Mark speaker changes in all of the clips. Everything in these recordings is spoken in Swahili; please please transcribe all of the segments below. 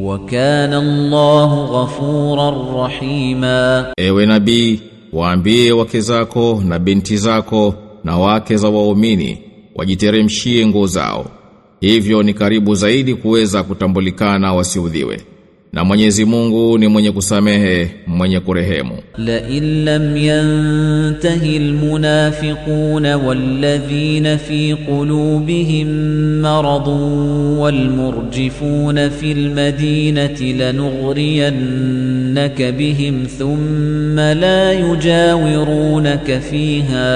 Speaker 1: Wakana Allahu ghafuran rahima.
Speaker 2: Ewe nabii, waambie wake zako na binti zako na wake za waumini wajiteremshie nguo zao. Hivyo ni karibu zaidi kuweza kutambulikana wasiudhiwe. Na Mwenyezi Mungu ni mwenye kusamehe, mwenye kurehemu.
Speaker 1: La illam yantahi almunafiquna walladhina fi qulubihim maradun walmurjifuna fil madinati lanughriyannaka bihim thumma la yujawirunaka fiha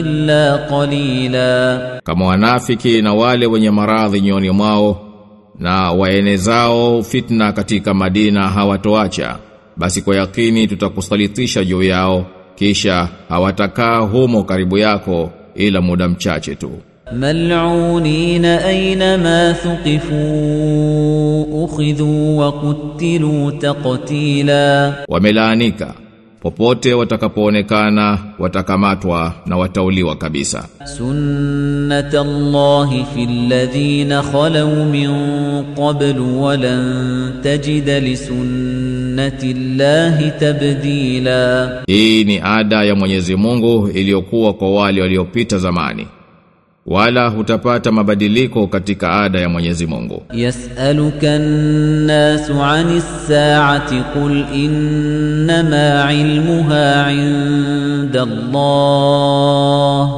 Speaker 1: illa qalila.
Speaker 2: Kama wanafiki na wale wenye maradhi nyoni mwao na waenezao fitna katika Madina hawatoacha basi kwa yakini tutakusalitisha juu yao kisha hawatakaa humo karibu yako ila muda mchache tu
Speaker 1: ملعونين أينما ثقفوا أخذوا وقتلوا تقتيلا
Speaker 2: wamelaanika popote watakapoonekana watakamatwa na watauliwa kabisa.
Speaker 1: sunnata llahi fil ladhina khalaw min qablu wa lan tajida li sunnati llahi tabdila,
Speaker 2: hii ni ada ya Mwenyezi Mungu iliyokuwa kwa wale waliopita zamani wala hutapata mabadiliko katika ada ya Mwenyezi Mungu.
Speaker 1: Yasalukan nasu anis saati qul innama ilmuha inda Allah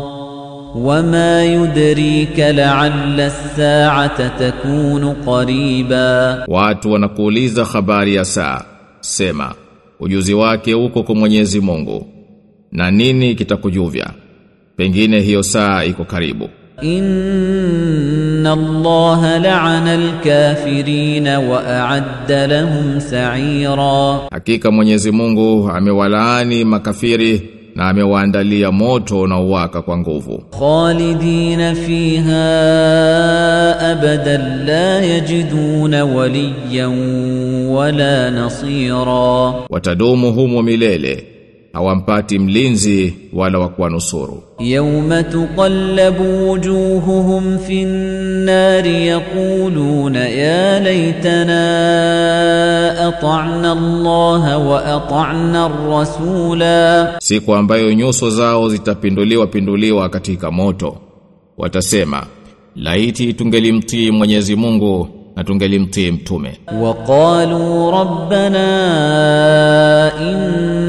Speaker 1: wama yudrika la'alla as-sa'ata takunu qariba,
Speaker 2: watu wanakuuliza habari ya saa, sema ujuzi wake uko kwa Mwenyezi Mungu, na nini kitakujuvya, pengine hiyo saa iko karibu.
Speaker 1: إن الله لعن الكافرين وأعد لهم سعيرا
Speaker 2: Hakika Mwenyezi Mungu amewalaani makafiri na amewaandalia moto na uwaka kwa nguvu.
Speaker 1: خالدين فيها أبدا لا يجدون وليا ولا نصيرا
Speaker 2: Watadumu humo milele. hawampati mlinzi wala wa kuwanusuru.
Speaker 1: Yawma tuqallabu wujuhuhum fin nari yaquluna ya laytana ata'na Allah wa ata'na ar-rasula,
Speaker 2: siku ambayo nyuso zao zitapinduliwa pinduliwa katika moto watasema laiti tungelimtii Mwenyezi Mungu na tungelimtii mtume.
Speaker 1: Waqalu rabbana inna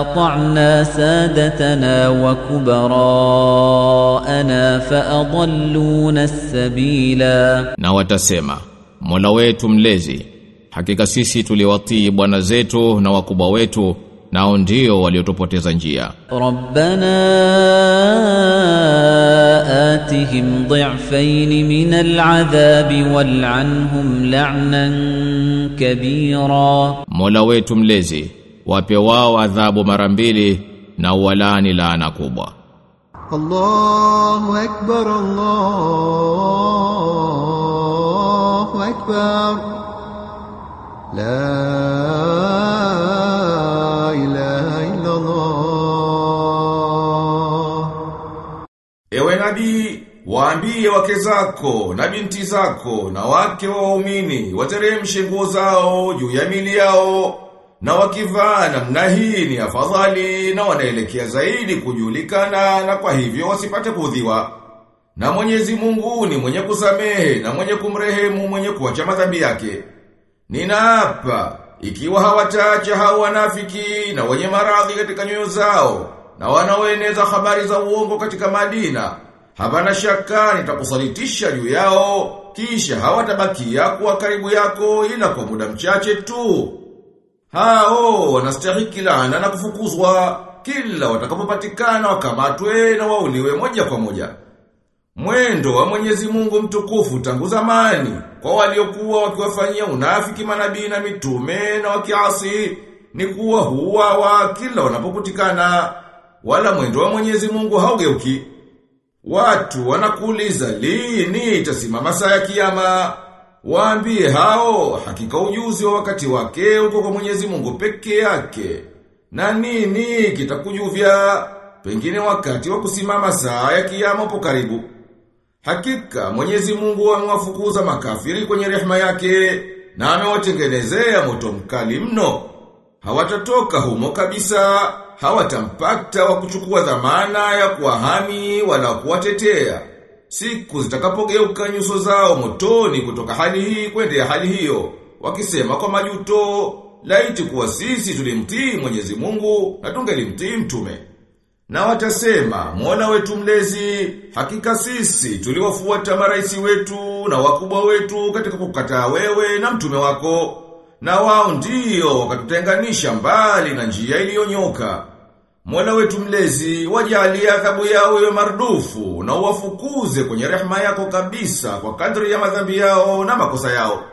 Speaker 1: أطعنا سادتنا وكبراءنا فأضلونا السبيلا
Speaker 2: Na watasema, Mola wetu mlezi, hakika sisi tuliwatii bwana zetu na wakubwa wetu, nao ndio waliotupoteza njia.
Speaker 1: ربنا آتهم ضعفين من العذاب والعنهم لعنا كبيرا.
Speaker 2: مولا ويتم لزي وابيوا وعذاب مرمبيلي نولاني لانا كوبا
Speaker 3: الله أكبر الله أكبر لا
Speaker 4: nabii, waambie wake zako na binti zako na wake wa waumini wateremshe nguo zao juu ya mili yao na wakivaa namna hii ni afadhali na wanaelekea zaidi kujulikana na kwa hivyo wasipate kudhiwa. Na Mwenyezi Mungu ni mwenye kusamehe na mwenye kumrehemu mwenye kuacha madhambi yake. Ninaapa ikiwa hawataacha hao wanafiki na wenye maradhi katika nyoyo zao na wanaoeneza habari za uongo katika Madina, hapana shaka nitakusalitisha juu yao kisha hawatabakia kuwa karibu yako ila kwa muda mchache tu. Hao wanastahiki laana na kufukuzwa kila watakapopatikana wakamatwe na wauliwe moja kwa moja. Mwendo wa Mwenyezi Mungu mtukufu tangu zamani kwa waliokuwa wakiwafanyia unafiki manabii na mitume na wakiasi ni kuwa huwa wa kila wanapokutikana wala mwendo wa Mwenyezi Mungu haugeuki. Watu wanakuuliza lini itasimama saa ya kiyama? Waambie hao hakika ujuzi wa wakati wake uko kwa Mwenyezi Mungu peke yake. Na nini kitakujuvya? Pengine wakati wa kusimama saa ya kiyama upo karibu. Hakika Mwenyezi Mungu amewafukuza makafiri kwenye rehema yake na amewatengenezea moto mkali mno. Hawatatoka humo kabisa, hawatampata wa kuchukua dhamana ya kuahami wala kuwatetea. Siku zitakapogeuka nyuso zao motoni kutoka hali hii kwenda hali hiyo, wakisema kwa majuto, laiti kuwa sisi tulimtii Mwenyezi Mungu na tungelimtii mtume. Na watasema, Mola wetu mlezi, hakika sisi tuliwafuata maraisi wetu na wakubwa wetu katika kukataa wewe na mtume wako. Na wao ndio wakatutenganisha mbali na njia iliyonyoka. Mola wetu mlezi, wajalie adhabu yao iwe mardufu na uwafukuze kwenye rehema yako kabisa kwa kadri ya madhambi yao na makosa yao.